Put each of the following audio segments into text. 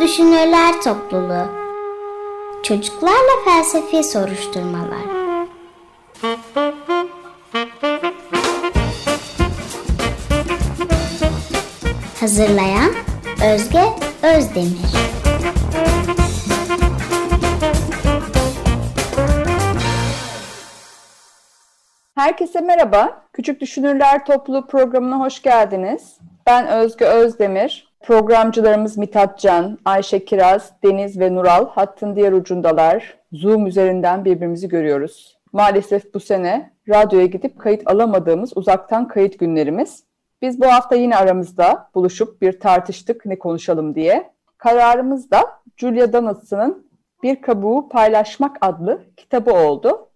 Düşünürler Topluluğu Çocuklarla Felsefi Soruşturmalar Hazırlayan Özge Özdemir Herkese merhaba. Küçük Düşünürler Topluluğu programına hoş geldiniz. Ben Özge Özdemir. Programcılarımız Mithat Can, Ayşe Kiraz, Deniz ve Nural hattın diğer ucundalar. Zoom üzerinden birbirimizi görüyoruz. Maalesef bu sene radyoya gidip kayıt alamadığımız uzaktan kayıt günlerimiz. Biz bu hafta yine aramızda buluşup bir tartıştık ne konuşalım diye. Kararımız da Julia Donaldson'ın Bir Kabuğu Paylaşmak adlı kitabı oldu.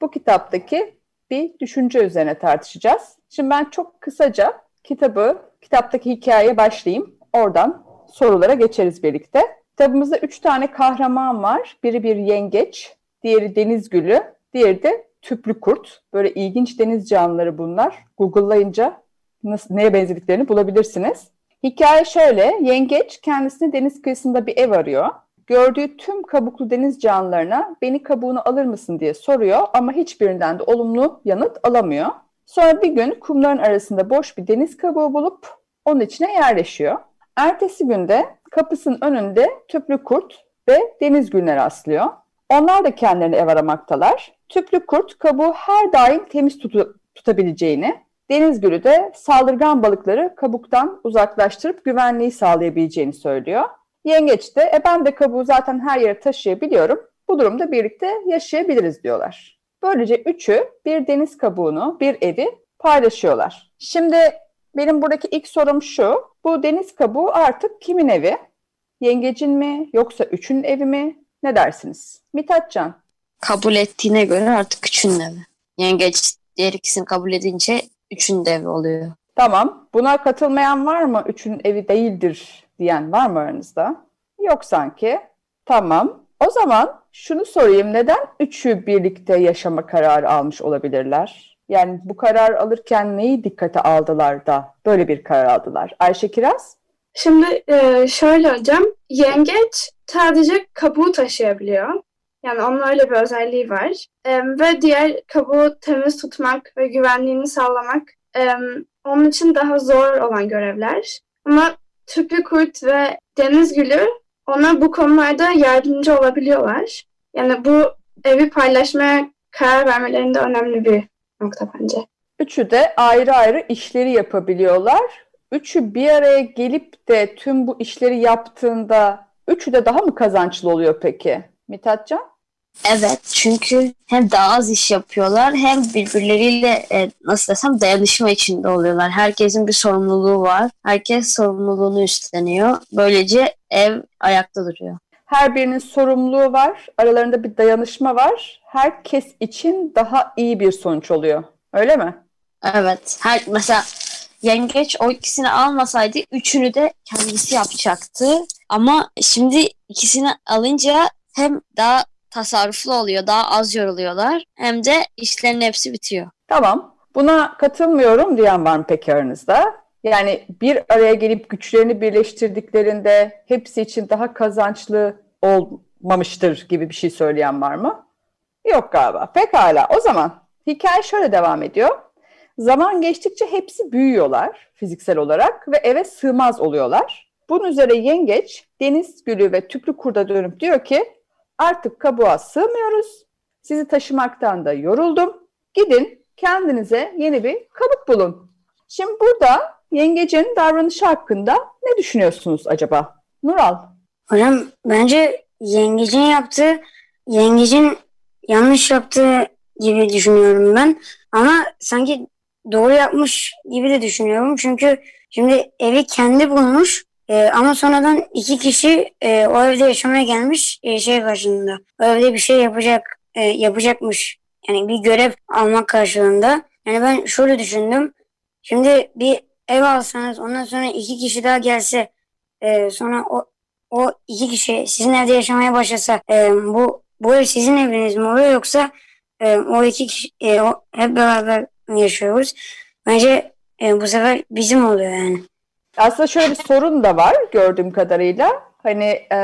Bu kitaptaki bir düşünce üzerine tartışacağız. Şimdi ben çok kısaca kitabı, kitaptaki hikayeye başlayayım. Oradan sorulara geçeriz birlikte. Kitabımızda üç tane kahraman var. Biri bir yengeç, diğeri deniz gülü, diğeri de tüplü kurt. Böyle ilginç deniz canlıları bunlar. Google'layınca nasıl, neye benzediklerini bulabilirsiniz. Hikaye şöyle, yengeç kendisine deniz kıyısında bir ev arıyor. Gördüğü tüm kabuklu deniz canlılarına beni kabuğunu alır mısın diye soruyor ama hiçbirinden de olumlu yanıt alamıyor. Sonra bir gün kumların arasında boş bir deniz kabuğu bulup onun içine yerleşiyor. Ertesi günde kapısının önünde tüplü kurt ve deniz gülüne rastlıyor. Onlar da kendilerini ev aramaktalar. Tüplü kurt kabuğu her daim temiz tutu, tutabileceğini, deniz gülü de saldırgan balıkları kabuktan uzaklaştırıp güvenliği sağlayabileceğini söylüyor. Yengeç de e ben de kabuğu zaten her yere taşıyabiliyorum. Bu durumda birlikte yaşayabiliriz diyorlar. Böylece üçü bir deniz kabuğunu, bir evi paylaşıyorlar. Şimdi benim buradaki ilk sorum şu. Bu deniz kabuğu artık kimin evi? Yengecin mi yoksa üçün evi mi? Ne dersiniz? Mithatcan. Kabul ettiğine göre artık üçün evi. Yengeç diğer ikisini kabul edince üçün de evi oluyor. Tamam. Buna katılmayan var mı? Üçün evi değildir diyen var mı aranızda? Yok sanki. Tamam. O zaman şunu sorayım. Neden üçü birlikte yaşama kararı almış olabilirler? Yani bu karar alırken neyi dikkate aldılar da böyle bir karar aldılar? Ayşe Kiraz? Şimdi e, şöyle hocam, yengeç sadece kabuğu taşıyabiliyor. Yani onun öyle bir özelliği var. E, ve diğer kabuğu temiz tutmak ve güvenliğini sağlamak e, onun için daha zor olan görevler. Ama tüplü kurt ve deniz gülü ona bu konularda yardımcı olabiliyorlar. Yani bu evi paylaşmaya karar vermelerinde önemli bir nokta bence. Üçü de ayrı ayrı işleri yapabiliyorlar. Üçü bir araya gelip de tüm bu işleri yaptığında üçü de daha mı kazançlı oluyor peki? Mithatcan? Evet çünkü hem daha az iş yapıyorlar hem birbirleriyle e, nasıl desem dayanışma içinde oluyorlar. Herkesin bir sorumluluğu var. Herkes sorumluluğunu üstleniyor. Böylece ev ayakta duruyor. Her birinin sorumluluğu var. Aralarında bir dayanışma var. Herkes için daha iyi bir sonuç oluyor. Öyle mi? Evet. Her, mesela yengeç o ikisini almasaydı üçünü de kendisi yapacaktı. Ama şimdi ikisini alınca hem daha tasarruflu oluyor, daha az yoruluyorlar hem de işlerin hepsi bitiyor. Tamam. Buna katılmıyorum diyen var mı peki aranızda? Yani bir araya gelip güçlerini birleştirdiklerinde hepsi için daha kazançlı olmamıştır gibi bir şey söyleyen var mı? Yok galiba. Pekala. O zaman hikaye şöyle devam ediyor. Zaman geçtikçe hepsi büyüyorlar fiziksel olarak ve eve sığmaz oluyorlar. Bunun üzerine yengeç deniz gülü ve tüplü kurda dönüp diyor ki artık kabuğa sığmıyoruz. Sizi taşımaktan da yoruldum. Gidin kendinize yeni bir kabuk bulun. Şimdi burada yengecin davranışı hakkında ne düşünüyorsunuz acaba? Nural. Hocam bence yengecin yaptığı, yengecin yanlış yaptığı gibi düşünüyorum ben. Ama sanki doğru yapmış gibi de düşünüyorum. Çünkü şimdi evi kendi bulmuş e, ama sonradan iki kişi e, o evde yaşamaya gelmiş e, şey karşılığında. O evde bir şey yapacak e, yapacakmış. Yani bir görev almak karşılığında. Yani ben şöyle düşündüm. Şimdi bir ev alsanız ondan sonra iki kişi daha gelse e, sonra o o iki kişi sizin evde yaşamaya başlasa e, bu bu ev sizin eviniz mi oluyor yoksa e, o iki kişi e, o, hep beraber yaşıyoruz. Bence e, bu sefer bizim oluyor yani. Aslında şöyle bir sorun da var gördüğüm kadarıyla. Hani e,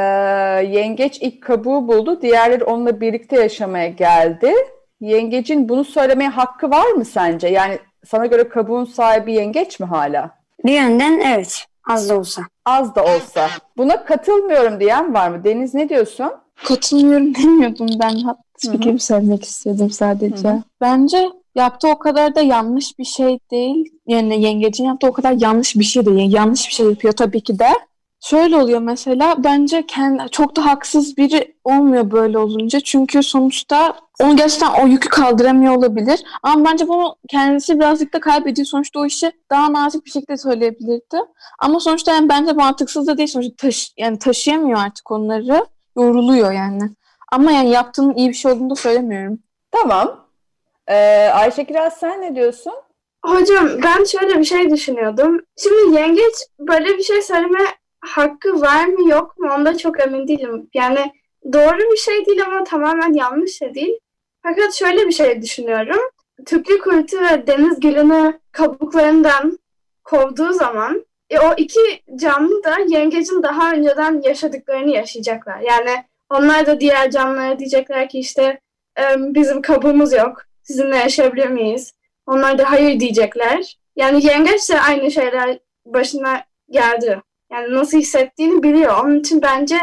yengeç ilk kabuğu buldu. Diğerleri onunla birlikte yaşamaya geldi. Yengecin bunu söylemeye hakkı var mı sence? Yani sana göre kabuğun sahibi yengeç mi hala? Bir yönden evet az da olsa. Az da olsa. Buna katılmıyorum diyen var mı? Deniz ne diyorsun? Katılmıyorum demiyordum ben. Fikrimi söylemek istedim sadece. Hı hı. Bence yaptığı o kadar da yanlış bir şey değil. Yani yengecin yaptığı o kadar yanlış bir şey değil. Yani yanlış bir şey yapıyor tabii ki de. Şöyle oluyor mesela bence kendi, çok da haksız biri olmuyor böyle olunca. Çünkü sonuçta onu gerçekten o yükü kaldıramıyor olabilir. Ama bence bunu kendisi birazcık da kaybediyor. Sonuçta o işi daha nazik bir şekilde söyleyebilirdi. Ama sonuçta yani bence mantıksız da değil. Sonuçta taşı, yani taşıyamıyor artık onları. Yoruluyor yani. Ama yani yaptığının iyi bir şey olduğunu da söylemiyorum. Tamam. Ee, Ayşe Kiraz sen ne diyorsun? Hocam ben şöyle bir şey düşünüyordum. Şimdi yengeç böyle bir şey söyleme hakkı var mı yok mu onda çok emin değilim. Yani doğru bir şey değil ama tamamen yanlış da değil. Fakat şöyle bir şey düşünüyorum. Tüplü kuytu ve deniz gülünü kabuklarından kovduğu zaman e, o iki canlı da yengecin daha önceden yaşadıklarını yaşayacaklar. Yani onlar da diğer canlılara diyecekler ki işte "E, bizim kabuğumuz yok. Sizinle yaşayabilir miyiz? Onlar da hayır diyecekler. Yani yengeç de aynı şeyler başına geldi. Yani nasıl hissettiğini biliyor. Onun için bence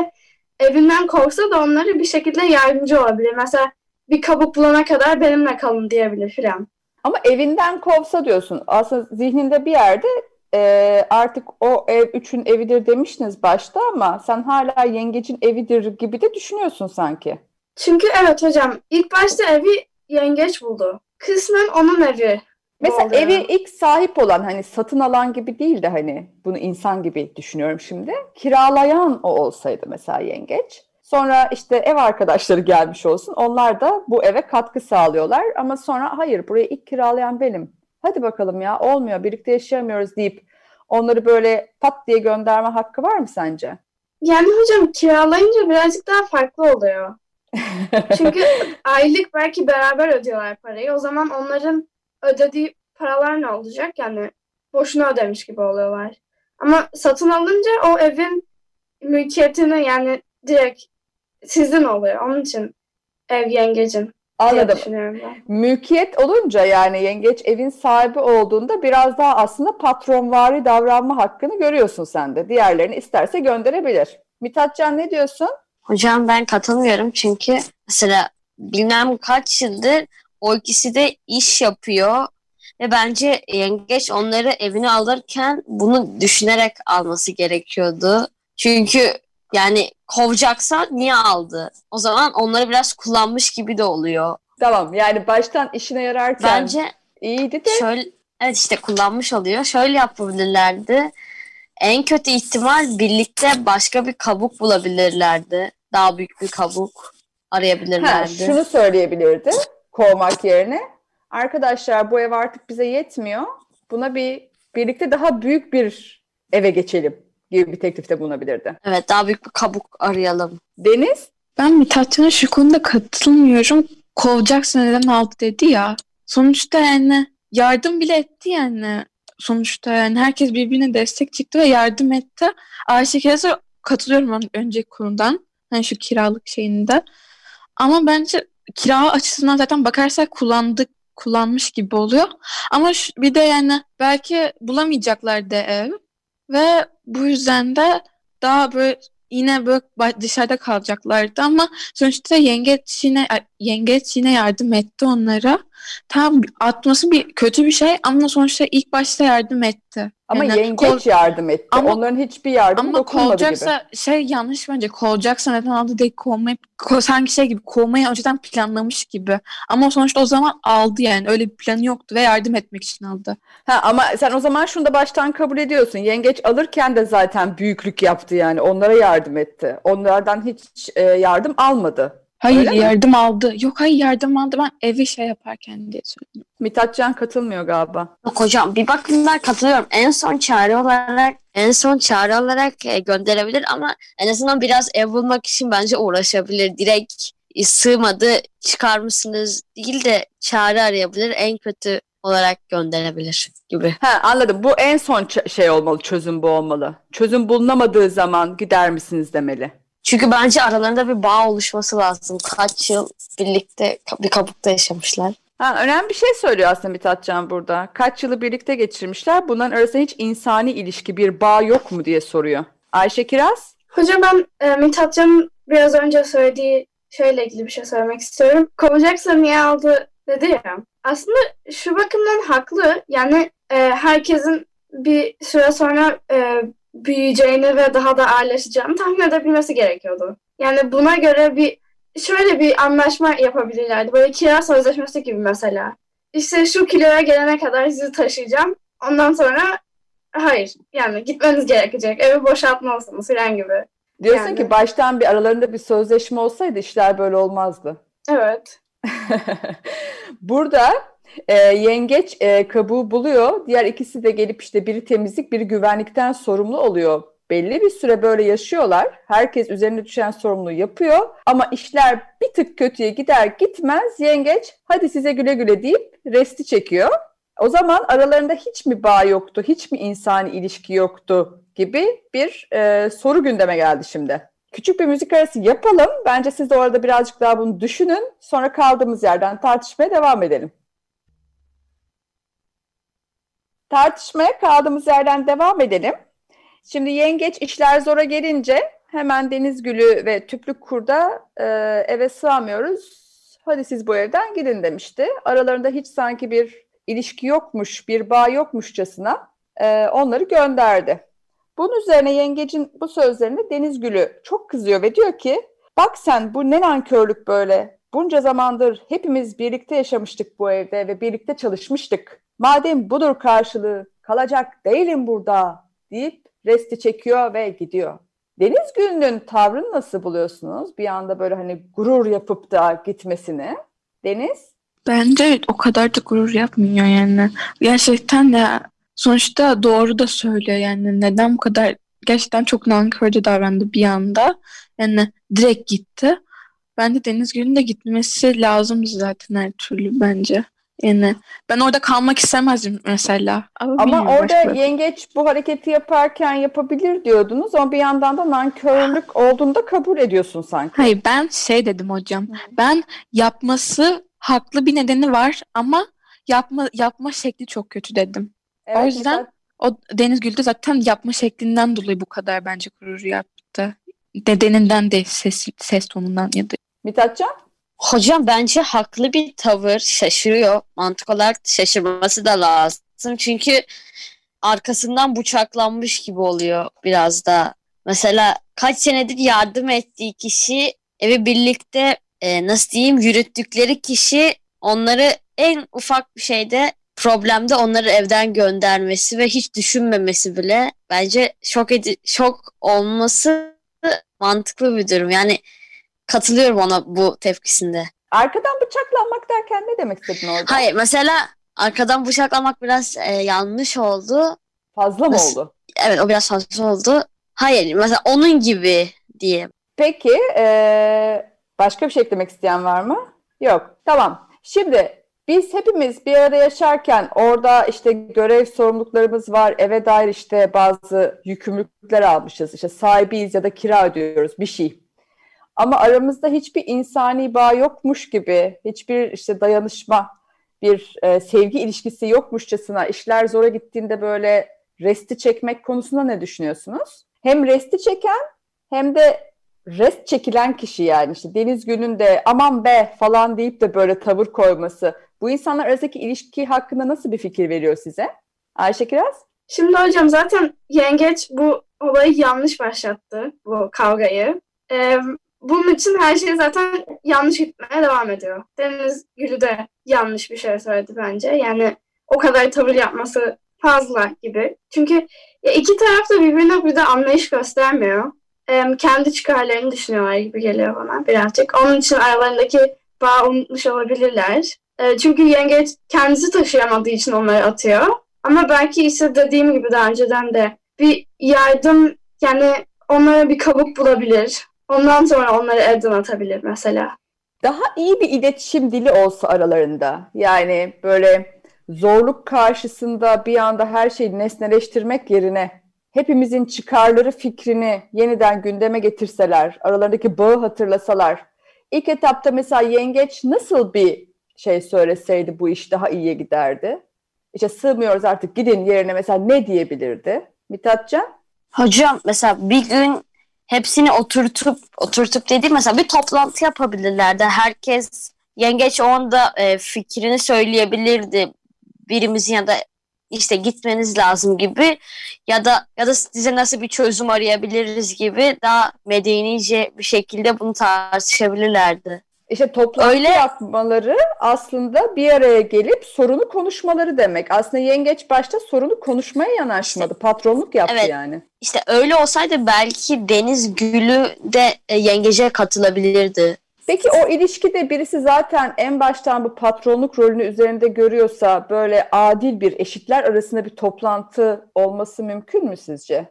evinden kovsa da onlara bir şekilde yardımcı olabilir. Mesela bir kabuk bulana kadar benimle kalın diyebilir filan. Ama evinden kovsa diyorsun. Aslında zihninde bir yerde e, artık o ev üçün evidir demiştiniz başta ama sen hala yengecin evidir gibi de düşünüyorsun sanki. Çünkü evet hocam ilk başta evi yengeç buldu. Kısmen onun evi. Mesela oldu. evi ilk sahip olan hani satın alan gibi değil de hani bunu insan gibi düşünüyorum şimdi. Kiralayan o olsaydı mesela yengeç. Sonra işte ev arkadaşları gelmiş olsun. Onlar da bu eve katkı sağlıyorlar. Ama sonra hayır burayı ilk kiralayan benim. Hadi bakalım ya olmuyor birlikte yaşayamıyoruz deyip onları böyle pat diye gönderme hakkı var mı sence? Yani hocam kiralayınca birazcık daha farklı oluyor. Çünkü aylık belki beraber ödüyorlar parayı. O zaman onların ödediği paralar ne olacak? Yani boşuna ödemiş gibi oluyorlar. Ama satın alınca o evin mülkiyetini yani direkt sizin oluyor. Onun için ev yengecin Anladım. Mülkiyet olunca yani yengeç evin sahibi olduğunda biraz daha aslında patronvari davranma hakkını görüyorsun sen de. Diğerlerini isterse gönderebilir. Mithatcan ne diyorsun? Hocam ben katılmıyorum çünkü mesela bilmem kaç yıldır o ikisi de iş yapıyor ve bence yengeç onları evine alırken bunu düşünerek alması gerekiyordu. Çünkü yani kovacaksan niye aldı? O zaman onları biraz kullanmış gibi de oluyor. Tamam yani baştan işine yararken Bence iyiydi de şöyle evet işte kullanmış oluyor. Şöyle yapabilirlerdi. En kötü ihtimal birlikte başka bir kabuk bulabilirlerdi. Daha büyük bir kabuk ha, arayabilirlerdi. şunu söyleyebilirdi kovmak yerine. Arkadaşlar bu ev artık bize yetmiyor. Buna bir birlikte daha büyük bir eve geçelim gibi bir teklifte bulunabilirdi. Evet daha büyük bir kabuk arayalım. Deniz Ben Mithatcan'a şu konuda katılmıyorum. Kovacaksın neden aldı dedi ya. Sonuçta yani yardım bile etti yani. Sonuçta yani herkes birbirine destek çıktı ve yardım etti. Ayşe Keza katılıyorum ben önceki konudan. Hani şu kiralık şeyinde. Ama bence kira açısından zaten bakarsak kullandık kullanmış gibi oluyor. Ama şu- bir de yani belki bulamayacaklar da ev ve bu yüzden de daha böyle yine böyle dışarıda kalacaklardı ama sonuçta yengeç yine yengeç yine yardım etti onlara. Tam atması bir kötü bir şey ama sonuçta ilk başta yardım etti. ama Yani yengeç kol- yardım etti. Ama- Onların hiçbir yardımı ama dokunmadı gibi. kovacaksa şey yanlış bence kovacaksa neden aldı değil kovmayı ko- sanki şey gibi kovmayı önceden planlamış gibi. Ama sonuçta o zaman aldı yani öyle bir planı yoktu ve yardım etmek için aldı. Ha, ama sen o zaman şunu da baştan kabul ediyorsun. Yengeç alırken de zaten büyüklük yaptı yani. Onlara yardım etti. Onlardan hiç e, yardım almadı. Hayır Öyle mi? yardım aldı. Yok hayır yardım aldı ben evi şey yaparken diye söyledim. Mithatcan katılmıyor galiba. Yok hocam bir bakımdan katılıyorum. En son çare olarak en son çare olarak e, gönderebilir ama en azından biraz ev bulmak için bence uğraşabilir. Direkt e, sığmadı çıkar mısınız değil de çare arayabilir. En kötü olarak gönderebilir gibi. Ha, anladım. Bu en son ç- şey olmalı, çözüm bu olmalı. Çözüm bulunamadığı zaman gider misiniz demeli. Çünkü bence aralarında bir bağ oluşması lazım. Kaç yıl birlikte bir kabukta yaşamışlar. Ha, önemli bir şey söylüyor aslında Mithatcan burada. Kaç yılı birlikte geçirmişler. Bunların arasında hiç insani ilişki, bir bağ yok mu diye soruyor. Ayşe Kiraz? Hocam ben e, Mithatcan'ın biraz önce söylediği şeyle ilgili bir şey söylemek istiyorum. Kovacaksa niye aldı dedi ya. Aslında şu bakımdan haklı. Yani e, herkesin bir süre sonra e, büyüyeceğini ve daha da ağırlaşacağını tahmin edebilmesi gerekiyordu. Yani buna göre bir şöyle bir anlaşma yapabilirlerdi. Böyle kira sözleşmesi gibi mesela. İşte şu kiloya gelene kadar sizi taşıyacağım. Ondan sonra hayır yani gitmeniz gerekecek. Evi boşaltmalısınız falan gibi. Diyorsun Yani. ki baştan bir aralarında bir sözleşme olsaydı işler böyle olmazdı. Evet. Burada e, yengeç e, kabuğu buluyor. Diğer ikisi de gelip işte biri temizlik, biri güvenlikten sorumlu oluyor. Belli bir süre böyle yaşıyorlar. Herkes üzerine düşen sorumluluğu yapıyor. Ama işler bir tık kötüye gider gitmez yengeç hadi size güle güle deyip resti çekiyor. O zaman aralarında hiç mi bağ yoktu, hiç mi insani ilişki yoktu gibi bir e, soru gündeme geldi şimdi. Küçük bir müzik arası yapalım. Bence siz de orada birazcık daha bunu düşünün. Sonra kaldığımız yerden tartışmaya devam edelim. Tartışmaya kaldığımız yerden devam edelim. Şimdi yengeç işler zora gelince hemen Deniz Gülü ve Tüplük Kurda e, eve sığamıyoruz. Hadi siz bu evden gidin demişti. Aralarında hiç sanki bir ilişki yokmuş, bir bağ yokmuşçasına e, onları gönderdi. Bunun üzerine yengecin bu sözlerine Deniz Gülü çok kızıyor ve diyor ki bak sen bu ne nankörlük böyle. Bunca zamandır hepimiz birlikte yaşamıştık bu evde ve birlikte çalışmıştık. Madem budur karşılığı kalacak değilim burada deyip resti çekiyor ve gidiyor. Deniz Gül'ün tavrını nasıl buluyorsunuz? Bir anda böyle hani gurur yapıp da gitmesini. Deniz? Bence o kadar da gurur yapmıyor yani. Gerçekten de sonuçta doğru da söylüyor yani neden bu kadar gerçekten çok nankörce davrandı bir anda. Yani direkt gitti. Bence Deniz Gül'ün de gitmesi lazım zaten her türlü bence. Yani ben orada kalmak istemezdim mesela. Ama, Ama orada başka- yengeç bu hareketi yaparken yapabilir diyordunuz ama bir yandan da nankörlük olduğunu da kabul ediyorsun sanki. Hayır ben şey dedim hocam. Ben yapması haklı bir nedeni var ama yapma yapma şekli çok kötü dedim. Evet, yüzden- mesela O Deniz Gül de zaten yapma şeklinden dolayı bu kadar bence gurur yaptı. Nedeninden de ses, ses tonundan ya da Mithatcan? Hocam bence haklı bir tavır şaşırıyor. Mantık olarak şaşırması da lazım. Çünkü arkasından bıçaklanmış gibi oluyor biraz da. Mesela kaç senedir yardım ettiği kişi evi birlikte e, nasıl diyeyim yürüttükleri kişi onları en ufak bir şeyde problemde onları evden göndermesi ve hiç düşünmemesi bile bence şok edi şok olması mantıklı bir durum. Yani katılıyorum ona bu tepkisinde. Arkadan bıçaklanmak derken ne demek istedin orada? Hayır mesela arkadan bıçaklamak biraz e, yanlış oldu. Fazla mı oldu? Evet o biraz fazla oldu. Hayır mesela onun gibi diye. Peki eee, başka bir şey eklemek isteyen var mı? Yok. Tamam. Şimdi biz hepimiz bir arada yaşarken orada işte görev sorumluluklarımız var. Eve dair işte bazı yükümlülükler almışız. İşte sahibiyiz ya da kira ödüyoruz bir şey. Ama aramızda hiçbir insani bağ yokmuş gibi, hiçbir işte dayanışma, bir e, sevgi ilişkisi yokmuşçasına işler zora gittiğinde böyle resti çekmek konusunda ne düşünüyorsunuz? Hem resti çeken hem de rest çekilen kişi yani işte Deniz Gül'ün de aman be falan deyip de böyle tavır koyması. Bu insanlar arasındaki ilişki hakkında nasıl bir fikir veriyor size? Ayşe Kiraz? Şimdi hocam zaten yengeç bu olayı yanlış başlattı, bu kavgayı. Ee, bunun için her şey zaten yanlış gitmeye devam ediyor. Deniz Gülü de yanlış bir şey söyledi bence. Yani o kadar tavır yapması fazla gibi. Çünkü ya iki taraf da birbirine burada anlayış göstermiyor. Ee, kendi çıkarlarını düşünüyorlar gibi geliyor bana birazcık. Onun için aralarındaki bağ unutmuş olabilirler. Ee, çünkü yengeç kendisi taşıyamadığı için onları atıyor. Ama belki işte dediğim gibi daha önceden de bir yardım yani onlara bir kabuk bulabilir. Ondan sonra onları evden atabilir mesela. Daha iyi bir iletişim dili olsa aralarında. Yani böyle zorluk karşısında bir anda her şeyi nesneleştirmek yerine hepimizin çıkarları fikrini yeniden gündeme getirseler, aralarındaki bağı hatırlasalar, ilk etapta mesela yengeç nasıl bir şey söyleseydi bu iş daha iyiye giderdi? İşte sığmıyoruz artık gidin yerine mesela ne diyebilirdi? Mithatcan? Hocam mesela bir gün hepsini oturtup oturtup dediğim mesela bir toplantı yapabilirlerdi. Herkes yengeç o anda e, fikrini söyleyebilirdi. Birimizin ya da işte gitmeniz lazım gibi ya da ya da size nasıl bir çözüm arayabiliriz gibi daha medenice bir şekilde bunu tartışabilirlerdi. İşte toplantı Öyle... yapmaları aslında bir araya gelip sorunu konuşmaları demek. Aslında yengeç başta sorunu konuşmaya yanaşmadı. İşte, Patronluk yaptı evet, yani. İşte öyle olsaydı belki Deniz Gülü de e, yengece katılabilirdi. Peki o ilişkide birisi zaten en baştan bu patronluk rolünü üzerinde görüyorsa böyle adil bir eşitler arasında bir toplantı olması mümkün mü sizce?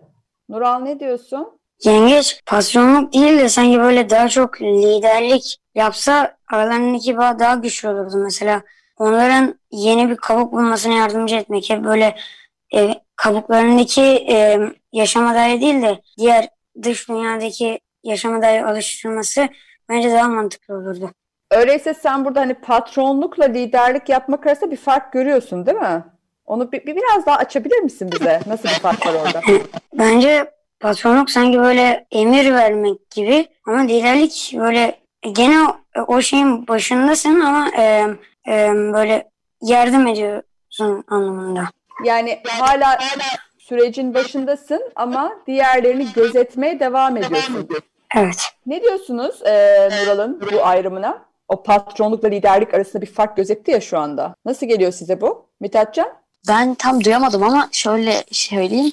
Nural ne diyorsun? Yengeç patronluk değil de sanki böyle daha çok liderlik yapsa aralarındaki bağ daha güçlü olurdu. Mesela onların yeni bir kabuk bulmasına yardımcı etmek. Hep böyle e, kabuklarındaki e, yaşama dair değil de diğer dış dünyadaki yaşama dair alıştırması bence daha mantıklı olurdu. Öyleyse sen burada hani patronlukla liderlik yapmak arasında bir fark görüyorsun değil mi? Onu bir, bir biraz daha açabilir misin bize? Nasıl bir fark var orada? Bence patronluk sanki böyle emir vermek gibi ama liderlik böyle gene o, o şeyin başındasın ama e, e, böyle yardım ediyorsun anlamında. Yani hala sürecin başındasın ama diğerlerini gözetmeye devam ediyorsun. Evet. Ne diyorsunuz e, Nural'ın bu ayrımına? O patronlukla liderlik arasında bir fark gözetti ya şu anda. Nasıl geliyor size bu Mithatcan? Ben tam duyamadım ama şöyle söyleyeyim.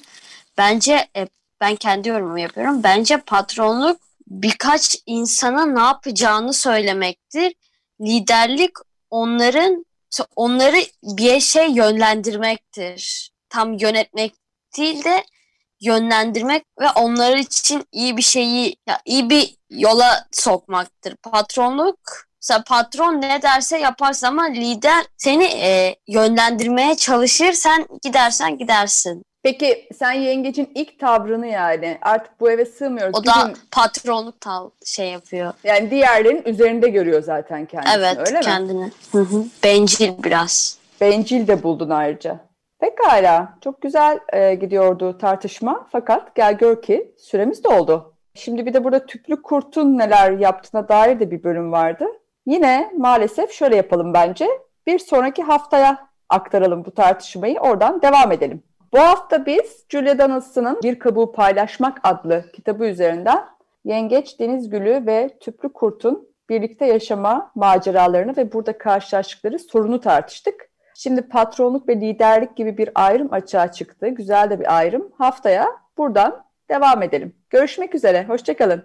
Bence e, ben kendi yorumumu yapıyorum. Bence patronluk birkaç insana ne yapacağını söylemektir. Liderlik onların onları bir şey yönlendirmektir. Tam yönetmek değil de yönlendirmek ve onlar için iyi bir şeyi, iyi bir yola sokmaktır. Patronluk Mesela patron ne derse yaparsın ama lider seni e, yönlendirmeye çalışır. Sen gidersen gidersin. Peki sen yengecin ilk tavrını yani artık bu eve sığmıyoruz. O Gidin. da patronluk tav şey yapıyor. Yani diğerlerin üzerinde görüyor zaten kendisini evet, öyle mi? kendini. Hı hı. Bencil biraz. Bencil de buldun ayrıca. Pekala. Çok güzel e, gidiyordu tartışma. Fakat gel gör ki süremiz doldu. Şimdi bir de burada tüplü kurtun neler yaptığına dair de bir bölüm vardı. Yine maalesef şöyle yapalım bence. Bir sonraki haftaya aktaralım bu tartışmayı. Oradan devam edelim. Bu hafta biz Julia Donaldson'ın Bir Kabuğu Paylaşmak adlı kitabı üzerinden Yengeç, Deniz Gülü ve Tüplü Kurt'un birlikte yaşama maceralarını ve burada karşılaştıkları sorunu tartıştık. Şimdi patronluk ve liderlik gibi bir ayrım açığa çıktı. Güzel de bir ayrım. Haftaya buradan devam edelim. Görüşmek üzere. Hoşçakalın.